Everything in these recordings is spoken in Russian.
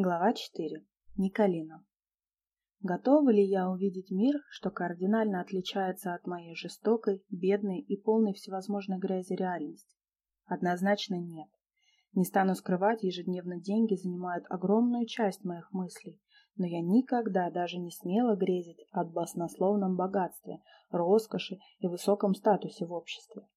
Глава 4. Николина. Готова ли я увидеть мир, что кардинально отличается от моей жестокой, бедной и полной всевозможной грязи реальности? Однозначно нет. Не стану скрывать, ежедневно деньги занимают огромную часть моих мыслей, но я никогда даже не смела грезить об баснословном богатстве, роскоши и высоком статусе в обществе.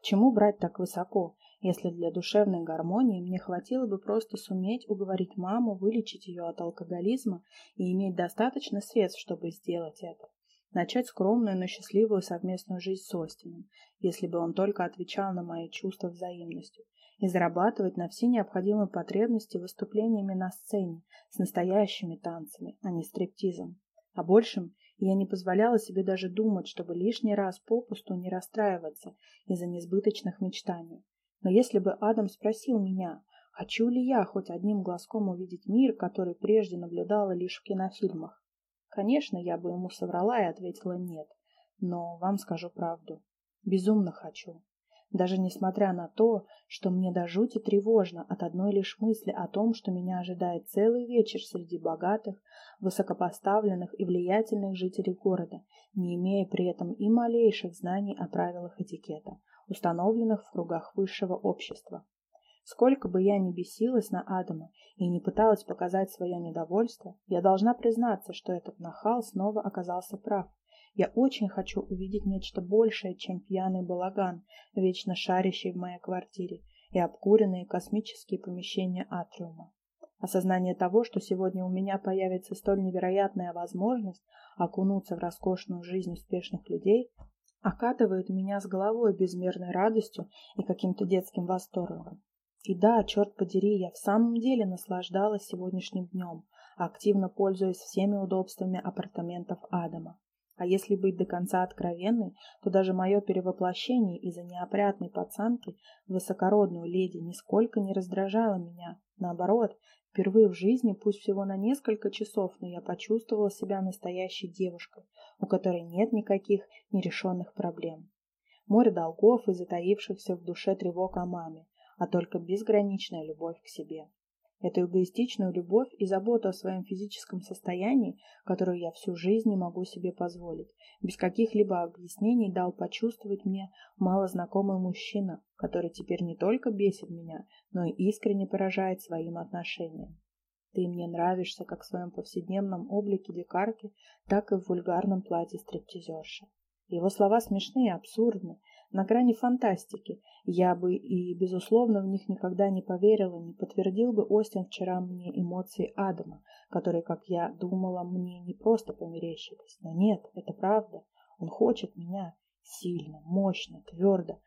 К чему брать так высоко, если для душевной гармонии мне хватило бы просто суметь уговорить маму вылечить ее от алкоголизма и иметь достаточно средств, чтобы сделать это. Начать скромную, но счастливую совместную жизнь с Остином, если бы он только отвечал на мои чувства взаимностью, и зарабатывать на все необходимые потребности выступлениями на сцене с настоящими танцами, а не стриптизом. О большем я не позволяла себе даже думать, чтобы лишний раз попусту не расстраиваться из-за несбыточных мечтаний. Но если бы Адам спросил меня, хочу ли я хоть одним глазком увидеть мир, который прежде наблюдала лишь в кинофильмах, конечно, я бы ему соврала и ответила нет. Но вам скажу правду. Безумно хочу. Даже несмотря на то, что мне до жути тревожно от одной лишь мысли о том, что меня ожидает целый вечер среди богатых, высокопоставленных и влиятельных жителей города, не имея при этом и малейших знаний о правилах этикета, установленных в кругах высшего общества. Сколько бы я ни бесилась на Адама и не пыталась показать свое недовольство, я должна признаться, что этот нахал снова оказался прав. Я очень хочу увидеть нечто большее, чем пьяный балаган, вечно шарящий в моей квартире, и обкуренные космические помещения атриума. Осознание того, что сегодня у меня появится столь невероятная возможность окунуться в роскошную жизнь успешных людей, окатывает меня с головой безмерной радостью и каким-то детским восторгом. И да, черт подери, я в самом деле наслаждалась сегодняшним днем, активно пользуясь всеми удобствами апартаментов Адама. А если быть до конца откровенной, то даже мое перевоплощение из-за неопрятной пацанки в высокородную леди нисколько не раздражало меня. Наоборот, Впервые в жизни, пусть всего на несколько часов, но я почувствовала себя настоящей девушкой, у которой нет никаких нерешенных проблем. Море долгов и затаившихся в душе тревог о маме, а только безграничная любовь к себе. Эту эгоистичную любовь и заботу о своем физическом состоянии, которую я всю жизнь не могу себе позволить, без каких-либо объяснений дал почувствовать мне малознакомый мужчина, который теперь не только бесит меня, но и искренне поражает своим отношением. Ты мне нравишься как в своем повседневном облике дикарки, так и в вульгарном платье стриптизерши. Его слова смешные и абсурдны, на грани фантастики. Я бы и, безусловно, в них никогда не поверила, не подтвердил бы Остин вчера мне эмоции Адама, которые, как я думала, мне не просто померещились. Но нет, это правда. Он хочет меня сильно, мощно, твердо.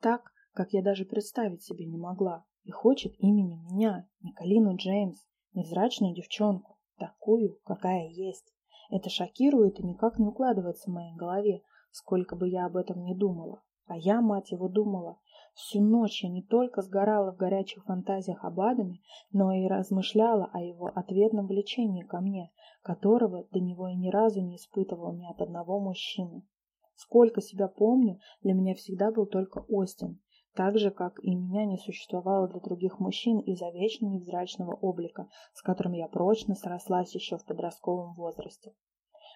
Так, как я даже представить себе не могла. И хочет имени меня, Николину Джеймс, невзрачную девчонку, такую, какая есть. Это шокирует и никак не укладывается в моей голове, сколько бы я об этом ни думала. А я, мать его, думала. Всю ночь я не только сгорала в горячих фантазиях об Адаме, но и размышляла о его ответном влечении ко мне, которого до него и ни разу не испытывал ни от одного мужчины. Сколько себя помню, для меня всегда был только Остин, так же, как и меня не существовало для других мужчин из-за вечно невзрачного облика, с которым я прочно срослась еще в подростковом возрасте.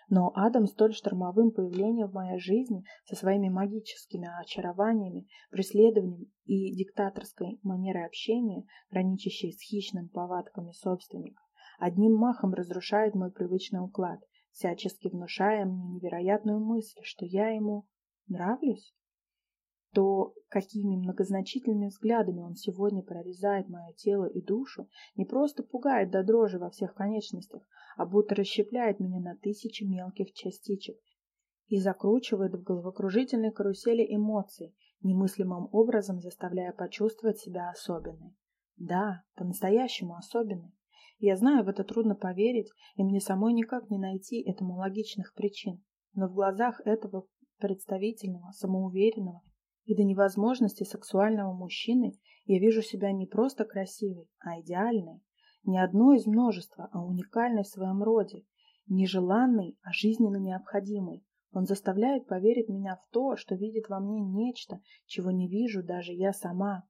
Но Адам столь штормовым появлением в моей жизни со своими магическими очарованиями, преследованием и диктаторской манерой общения, граничащей с хищными повадками собственника, одним махом разрушает мой привычный уклад, всячески внушая мне невероятную мысль, что я ему нравлюсь то какими многозначительными взглядами он сегодня прорезает мое тело и душу, не просто пугает до дрожи во всех конечностях, а будто расщепляет меня на тысячи мелких частичек и закручивает в головокружительной карусели эмоций, немыслимым образом заставляя почувствовать себя особенной. Да, по-настоящему особенной. Я знаю, в это трудно поверить, и мне самой никак не найти этому логичных причин. Но в глазах этого представительного, самоуверенного и до невозможности сексуального мужчины я вижу себя не просто красивой, а идеальной. Не одной из множества, а уникальной в своем роде. Нежеланной, а жизненно необходимой. Он заставляет поверить меня в то, что видит во мне нечто, чего не вижу даже я сама.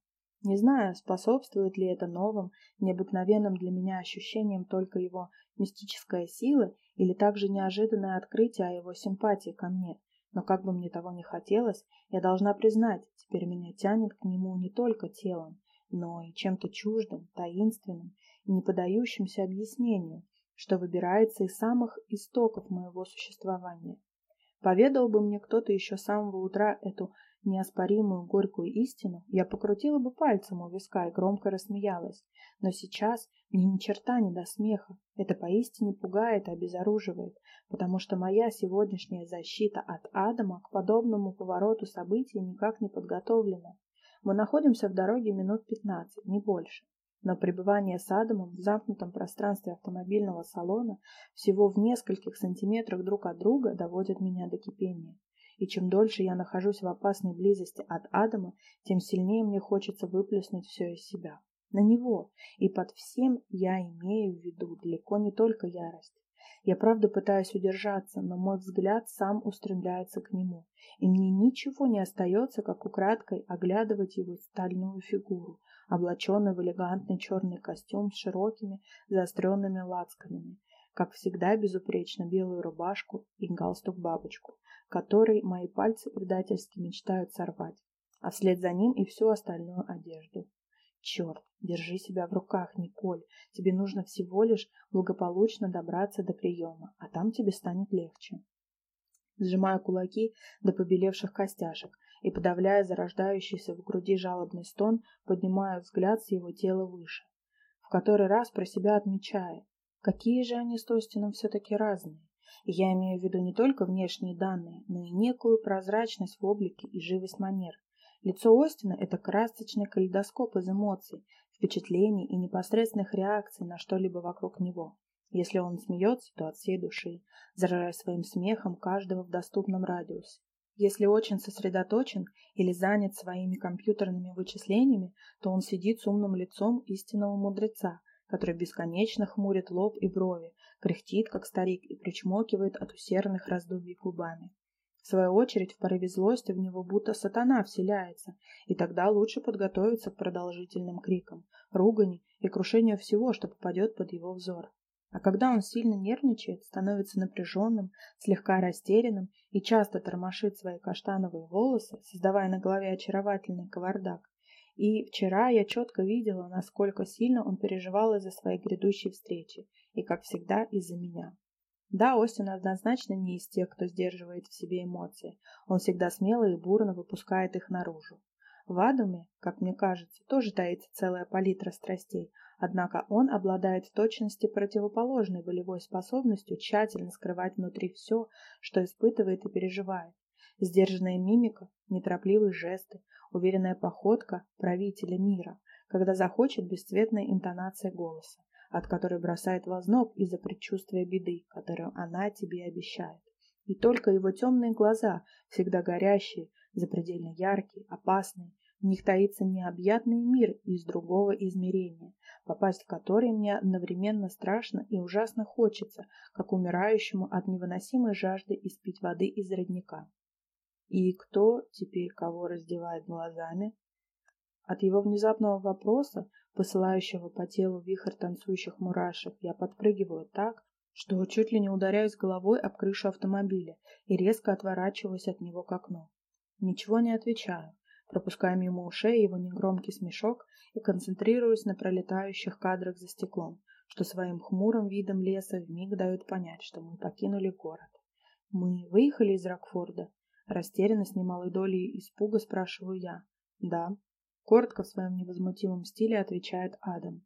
Не знаю, способствует ли это новым, необыкновенным для меня ощущением только его мистическая сила или также неожиданное открытие о его симпатии ко мне. Но как бы мне того не хотелось, я должна признать, теперь меня тянет к нему не только телом, но и чем-то чуждым, таинственным и не поддающимся объяснению, что выбирается из самых истоков моего существования. Поведал бы мне кто-то еще с самого утра эту неоспоримую горькую истину, я покрутила бы пальцем у виска и громко рассмеялась. Но сейчас мне ни черта не до смеха. Это поистине пугает и обезоруживает, потому что моя сегодняшняя защита от Адама к подобному повороту событий никак не подготовлена. Мы находимся в дороге минут пятнадцать, не больше. Но пребывание с Адамом в замкнутом пространстве автомобильного салона всего в нескольких сантиметрах друг от друга доводит меня до кипения. И чем дольше я нахожусь в опасной близости от Адама, тем сильнее мне хочется выплеснуть все из себя. На него. И под всем я имею в виду далеко не только ярость. Я правда пытаюсь удержаться, но мой взгляд сам устремляется к нему, и мне ничего не остается, как украдкой оглядывать его стальную фигуру, облаченную в элегантный черный костюм с широкими заостренными лацканами, как всегда безупречно белую рубашку и галстук-бабочку, который мои пальцы предательски мечтают сорвать, а вслед за ним и всю остальную одежду. Черт, держи себя в руках, Николь. Тебе нужно всего лишь благополучно добраться до приема, а там тебе станет легче. Сжимаю кулаки до побелевших костяшек и, подавляя зарождающийся в груди жалобный стон, поднимаю взгляд с его тела выше, в который раз про себя отмечая, какие же они с Тостином все-таки разные. Я имею в виду не только внешние данные, но и некую прозрачность в облике и живость манер. Лицо Остина – это красочный калейдоскоп из эмоций, впечатлений и непосредственных реакций на что-либо вокруг него. Если он смеется, то от всей души, заражая своим смехом каждого в доступном радиусе. Если очень сосредоточен или занят своими компьютерными вычислениями, то он сидит с умным лицом истинного мудреца, который бесконечно хмурит лоб и брови, кряхтит, как старик, и причмокивает от усердных раздумий губами. В свою очередь, в порыве злости в него будто сатана вселяется, и тогда лучше подготовиться к продолжительным крикам, ругани и крушению всего, что попадет под его взор. А когда он сильно нервничает, становится напряженным, слегка растерянным и часто тормошит свои каштановые волосы, создавая на голове очаровательный кавардак. И вчера я четко видела, насколько сильно он переживал из-за своей грядущей встречи, и, как всегда, из-за меня. Да, Остин однозначно не из тех, кто сдерживает в себе эмоции. Он всегда смело и бурно выпускает их наружу. В Адаме, как мне кажется, тоже таится целая палитра страстей, однако он обладает в точности противоположной волевой способностью тщательно скрывать внутри все, что испытывает и переживает. Сдержанная мимика, неторопливые жесты, уверенная походка правителя мира, когда захочет бесцветная интонация голоса, от которой бросает в озноб из-за предчувствия беды, которую она тебе обещает. И только его темные глаза, всегда горящие, запредельно яркий, опасный. В них таится необъятный мир из другого измерения, попасть в который мне одновременно страшно и ужасно хочется, как умирающему от невыносимой жажды испить воды из родника. И кто теперь кого раздевает глазами? От его внезапного вопроса, посылающего по телу вихрь танцующих мурашек, я подпрыгиваю так, что чуть ли не ударяюсь головой об крышу автомобиля и резко отворачиваюсь от него к окну. Ничего не отвечаю, пропуская мимо ушей его негромкий смешок и концентрируюсь на пролетающих кадрах за стеклом, что своим хмурым видом леса вмиг дают понять, что мы покинули город. Мы выехали из Рокфорда. Растерянно с немалой долей испуга спрашиваю я. Да. Коротко в своем невозмутимом стиле отвечает Адам.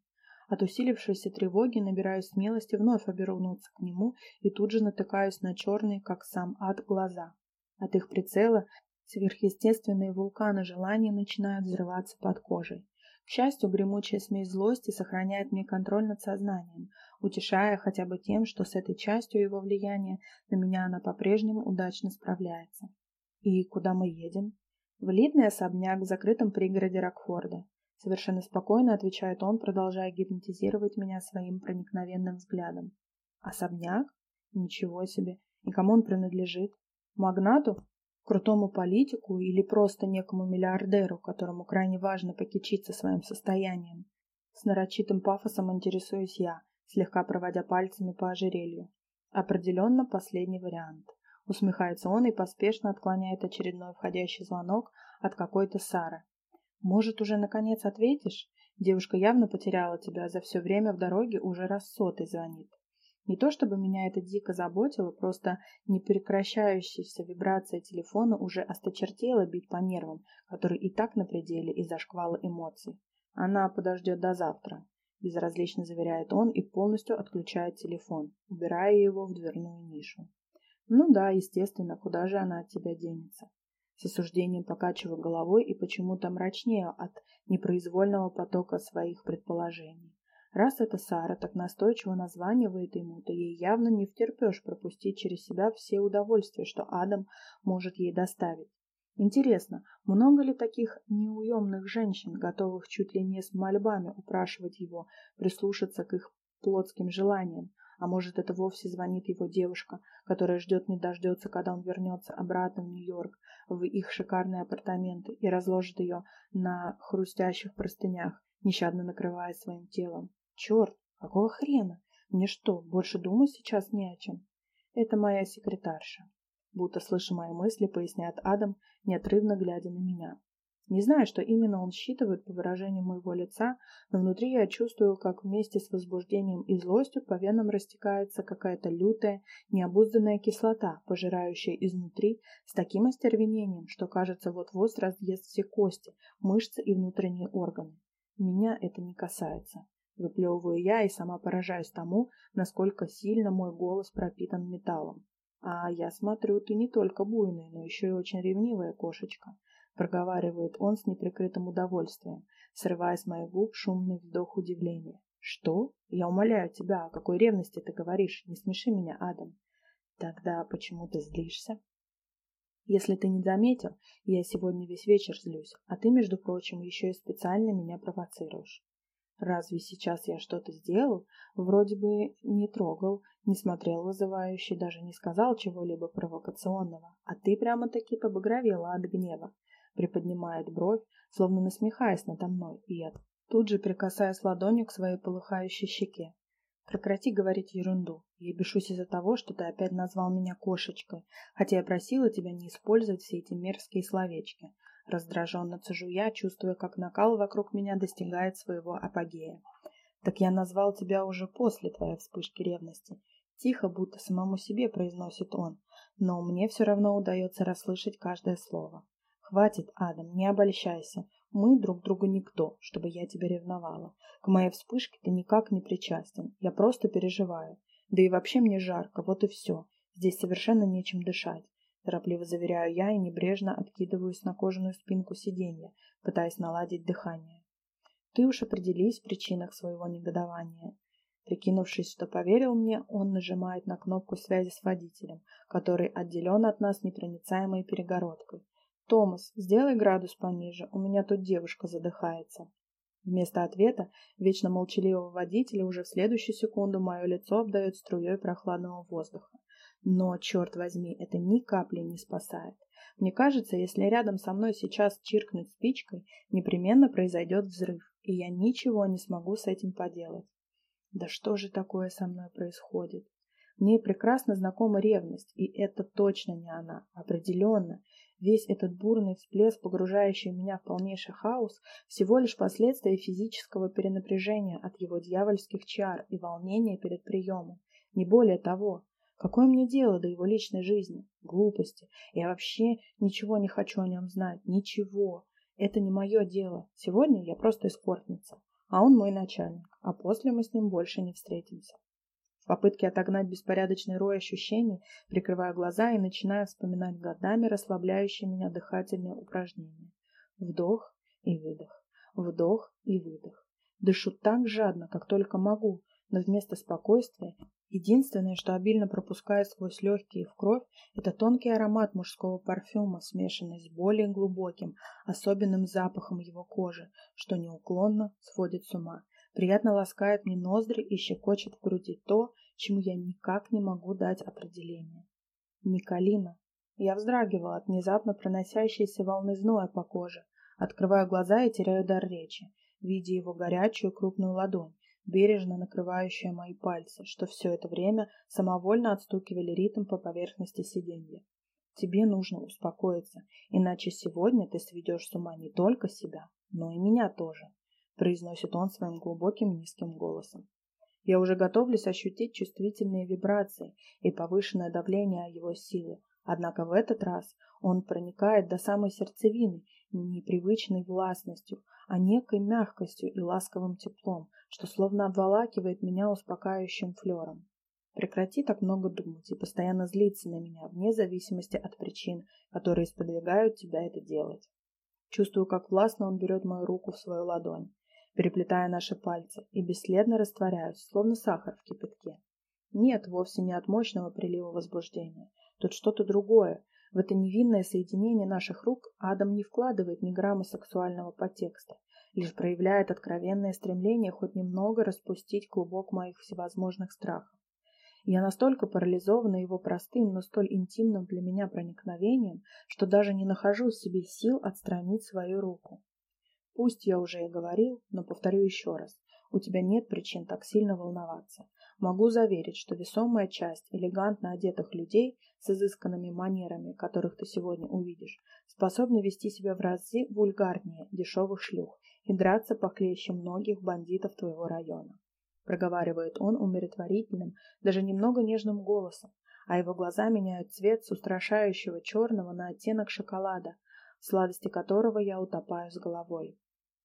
От усилившейся тревоги набираюсь смелости вновь обернуться к нему и тут же натыкаюсь на черные, как сам ад, глаза. От их прицела Сверхъестественные вулканы желаний начинают взрываться под кожей. К счастью, гремучая смесь злости сохраняет мне контроль над сознанием, утешая хотя бы тем, что с этой частью его влияния на меня она по-прежнему удачно справляется. И куда мы едем? В элитный особняк в закрытом пригороде Рокфорда. Совершенно спокойно отвечает он, продолжая гипнотизировать меня своим проникновенным взглядом. Особняк? Ничего себе. И кому он принадлежит? Магнату? крутому политику или просто некому миллиардеру, которому крайне важно покичиться своим состоянием. С нарочитым пафосом интересуюсь я, слегка проводя пальцами по ожерелью. Определенно последний вариант. Усмехается он и поспешно отклоняет очередной входящий звонок от какой-то Сары. Может, уже наконец ответишь? Девушка явно потеряла тебя, за все время в дороге уже раз сотый звонит. Не то чтобы меня это дико заботило, просто непрекращающаяся вибрация телефона уже осточертела бить по нервам, которые и так на пределе из-за шквала эмоций. Она подождет до завтра, безразлично заверяет он и полностью отключает телефон, убирая его в дверную нишу. Ну да, естественно, куда же она от тебя денется? С осуждением покачиваю головой и почему-то мрачнее от непроизвольного потока своих предположений. Раз эта Сара так настойчиво названивает ему, то ей явно не втерпешь пропустить через себя все удовольствия, что Адам может ей доставить. Интересно, много ли таких неуемных женщин, готовых чуть ли не с мольбами упрашивать его прислушаться к их плотским желаниям, а может это вовсе звонит его девушка, которая ждет не дождется, когда он вернется обратно в Нью-Йорк, в их шикарные апартаменты и разложит ее на хрустящих простынях, нещадно накрывая своим телом. Черт, какого хрена? Мне что, больше думать сейчас не о чем? Это моя секретарша. Будто слыша мои мысли, поясняет Адам, неотрывно глядя на меня. Не знаю, что именно он считывает по выражению моего лица, но внутри я чувствую, как вместе с возбуждением и злостью по венам растекается какая-то лютая, необузданная кислота, пожирающая изнутри с таким остервенением, что кажется вот-вот разъест все кости, мышцы и внутренние органы. Меня это не касается. Выплевываю я и сама поражаюсь тому, насколько сильно мой голос пропитан металлом. А я смотрю, ты не только буйная, но еще и очень ревнивая кошечка, проговаривает он с неприкрытым удовольствием, срывая с моих губ шумный вздох удивления. Что? Я умоляю тебя, о какой ревности ты говоришь? Не смеши меня, Адам. Тогда почему ты злишься? Если ты не заметил, я сегодня весь вечер злюсь, а ты, между прочим, еще и специально меня провоцируешь. Разве сейчас я что-то сделал? Вроде бы не трогал, не смотрел вызывающе, даже не сказал чего-либо провокационного. А ты прямо-таки побагровела от гнева. Приподнимает бровь, словно насмехаясь надо мной, и я тут же прикасаясь ладонью к своей полыхающей щеке. Прекрати говорить ерунду. Я бешусь из-за того, что ты опять назвал меня кошечкой, хотя я просила тебя не использовать все эти мерзкие словечки. Раздраженно цежу я, чувствуя, как накал вокруг меня достигает своего апогея. Так я назвал тебя уже после твоей вспышки ревности. Тихо, будто самому себе произносит он, но мне все равно удается расслышать каждое слово. Хватит, Адам, не обольщайся. Мы друг другу никто, чтобы я тебя ревновала. К моей вспышке ты никак не причастен. Я просто переживаю. Да и вообще мне жарко, вот и все. Здесь совершенно нечем дышать. Торопливо заверяю я и небрежно откидываюсь на кожаную спинку сиденья, пытаясь наладить дыхание. Ты уж определись в причинах своего негодования. Прикинувшись, что поверил мне, он нажимает на кнопку связи с водителем, который отделен от нас непроницаемой перегородкой. «Томас, сделай градус пониже, у меня тут девушка задыхается». Вместо ответа вечно молчаливого водителя уже в следующую секунду мое лицо обдает струей прохладного воздуха. Но, черт возьми, это ни капли не спасает. Мне кажется, если рядом со мной сейчас чиркнуть спичкой, непременно произойдет взрыв, и я ничего не смогу с этим поделать. Да что же такое со мной происходит? Мне прекрасно знакома ревность, и это точно не она, определенно. Весь этот бурный всплеск, погружающий меня в полнейший хаос, всего лишь последствия физического перенапряжения от его дьявольских чар и волнения перед приемом. Не более того, Какое мне дело до его личной жизни? Глупости. Я вообще ничего не хочу о нем знать. Ничего. Это не мое дело. Сегодня я просто эскортница. А он мой начальник. А после мы с ним больше не встретимся. В попытке отогнать беспорядочный рой ощущений, прикрываю глаза и начинаю вспоминать годами расслабляющие меня дыхательные упражнения. Вдох и выдох. Вдох и выдох. Дышу так жадно, как только могу, но вместо спокойствия Единственное, что обильно пропускает сквозь легкие в кровь, это тонкий аромат мужского парфюма, смешанный с более глубоким, особенным запахом его кожи, что неуклонно сводит с ума. Приятно ласкает мне ноздри и щекочет в груди то, чему я никак не могу дать определение. Николина. Я вздрагивала от внезапно проносящейся волны зноя по коже, открываю глаза и теряю дар речи, видя его горячую крупную ладонь, бережно накрывающая мои пальцы, что все это время самовольно отстукивали ритм по поверхности сиденья. Тебе нужно успокоиться, иначе сегодня ты сведешь с ума не только себя, но и меня тоже, произносит он своим глубоким низким голосом. Я уже готовлюсь ощутить чувствительные вибрации и повышенное давление его силы, однако в этот раз он проникает до самой сердцевины непривычной властностью, а некой мягкостью и ласковым теплом, что словно обволакивает меня успокаивающим флером. Прекрати так много думать и постоянно злиться на меня, вне зависимости от причин, которые сподвигают тебя это делать. Чувствую, как властно он берет мою руку в свою ладонь переплетая наши пальцы, и бесследно растворяюсь, словно сахар в кипятке. Нет, вовсе не от мощного прилива возбуждения. Тут что-то другое. В это невинное соединение наших рук Адам не вкладывает ни грамма сексуального подтекста, лишь проявляет откровенное стремление хоть немного распустить клубок моих всевозможных страхов. Я настолько парализована его простым, но столь интимным для меня проникновением, что даже не нахожу в себе сил отстранить свою руку. Пусть я уже и говорил, но повторю еще раз. У тебя нет причин так сильно волноваться. Могу заверить, что весомая часть элегантно одетых людей с изысканными манерами, которых ты сегодня увидишь, способны вести себя в разы вульгарнее дешевых шлюх и драться похлеще многих бандитов твоего района. Проговаривает он умиротворительным, даже немного нежным голосом, а его глаза меняют цвет с устрашающего черного на оттенок шоколада, сладости которого я утопаю с головой.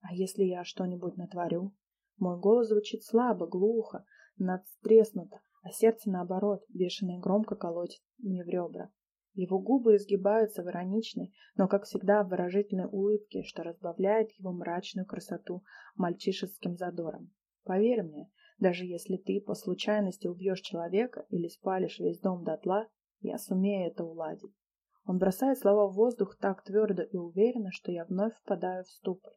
А если я что-нибудь натворю? Мой голос звучит слабо, глухо, надстреснуто, а сердце, наоборот, бешено и громко колотит мне в ребра. Его губы изгибаются в ироничной, но, как всегда, в выражительной улыбке, что разбавляет его мрачную красоту мальчишеским задором. Поверь мне, даже если ты по случайности убьешь человека или спалишь весь дом дотла, я сумею это уладить. Он бросает слова в воздух так твердо и уверенно, что я вновь впадаю в ступор.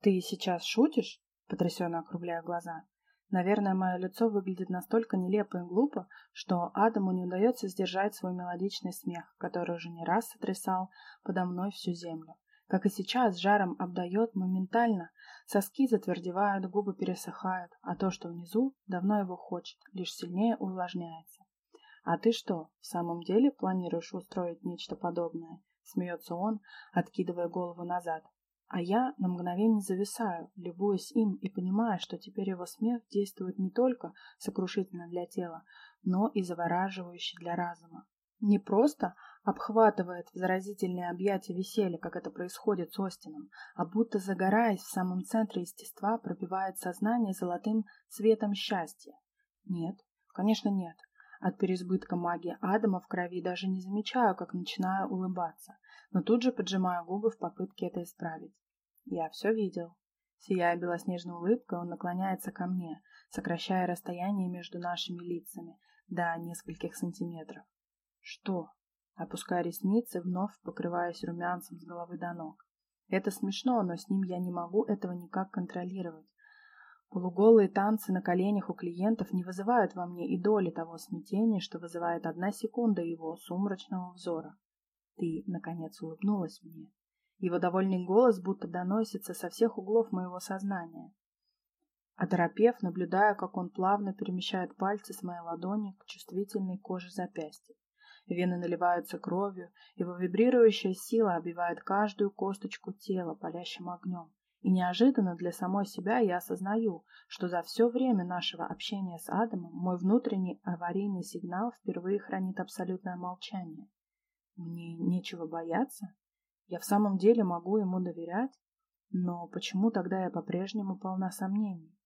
«Ты сейчас шутишь?» — потрясенно округляя глаза. Наверное, мое лицо выглядит настолько нелепо и глупо, что Адаму не удается сдержать свой мелодичный смех, который уже не раз сотрясал подо мной всю землю. Как и сейчас, жаром обдает моментально, соски затвердевают, губы пересыхают, а то, что внизу, давно его хочет, лишь сильнее увлажняется. «А ты что, в самом деле планируешь устроить нечто подобное?» — смеется он, откидывая голову назад. А я на мгновение зависаю, любуясь им и понимая, что теперь его смех действует не только сокрушительно для тела, но и завораживающе для разума. Не просто обхватывает в заразительные объятия веселья, как это происходит с Остином, а будто загораясь в самом центре естества, пробивает сознание золотым светом счастья. Нет, конечно нет. От переизбытка магии Адама в крови даже не замечаю, как начинаю улыбаться, но тут же поджимаю губы в попытке это исправить. Я все видел. Сияя белоснежной улыбкой, он наклоняется ко мне, сокращая расстояние между нашими лицами до нескольких сантиметров. Что? Опуская ресницы, вновь покрываясь румянцем с головы до ног. Это смешно, но с ним я не могу этого никак контролировать. Полуголые танцы на коленях у клиентов не вызывают во мне и доли того смятения, что вызывает одна секунда его сумрачного взора. Ты, наконец, улыбнулась мне. Его довольный голос будто доносится со всех углов моего сознания. Оторопев, наблюдая, как он плавно перемещает пальцы с моей ладони к чувствительной коже запястья. Вены наливаются кровью, его вибрирующая сила обивает каждую косточку тела палящим огнем. И неожиданно для самой себя я осознаю, что за все время нашего общения с Адамом мой внутренний аварийный сигнал впервые хранит абсолютное молчание. Мне нечего бояться? Я в самом деле могу ему доверять? Но почему тогда я по-прежнему полна сомнений?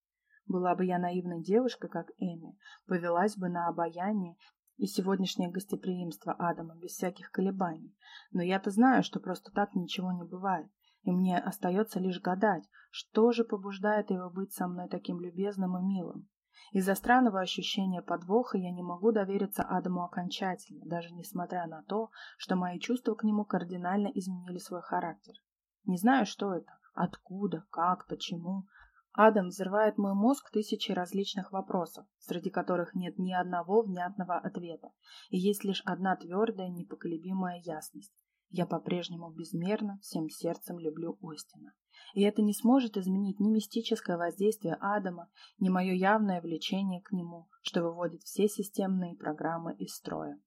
Была бы я наивной девушкой, как Эми, повелась бы на обаяние и сегодняшнее гостеприимство Адама без всяких колебаний. Но я-то знаю, что просто так ничего не бывает и мне остается лишь гадать, что же побуждает его быть со мной таким любезным и милым. Из-за странного ощущения подвоха я не могу довериться Адаму окончательно, даже несмотря на то, что мои чувства к нему кардинально изменили свой характер. Не знаю, что это, откуда, как, почему. Адам взрывает мой мозг тысячей различных вопросов, среди которых нет ни одного внятного ответа, и есть лишь одна твердая, непоколебимая ясность. Я по-прежнему безмерно, всем сердцем люблю Остина. И это не сможет изменить ни мистическое воздействие Адама, ни мое явное влечение к нему, что выводит все системные программы из строя.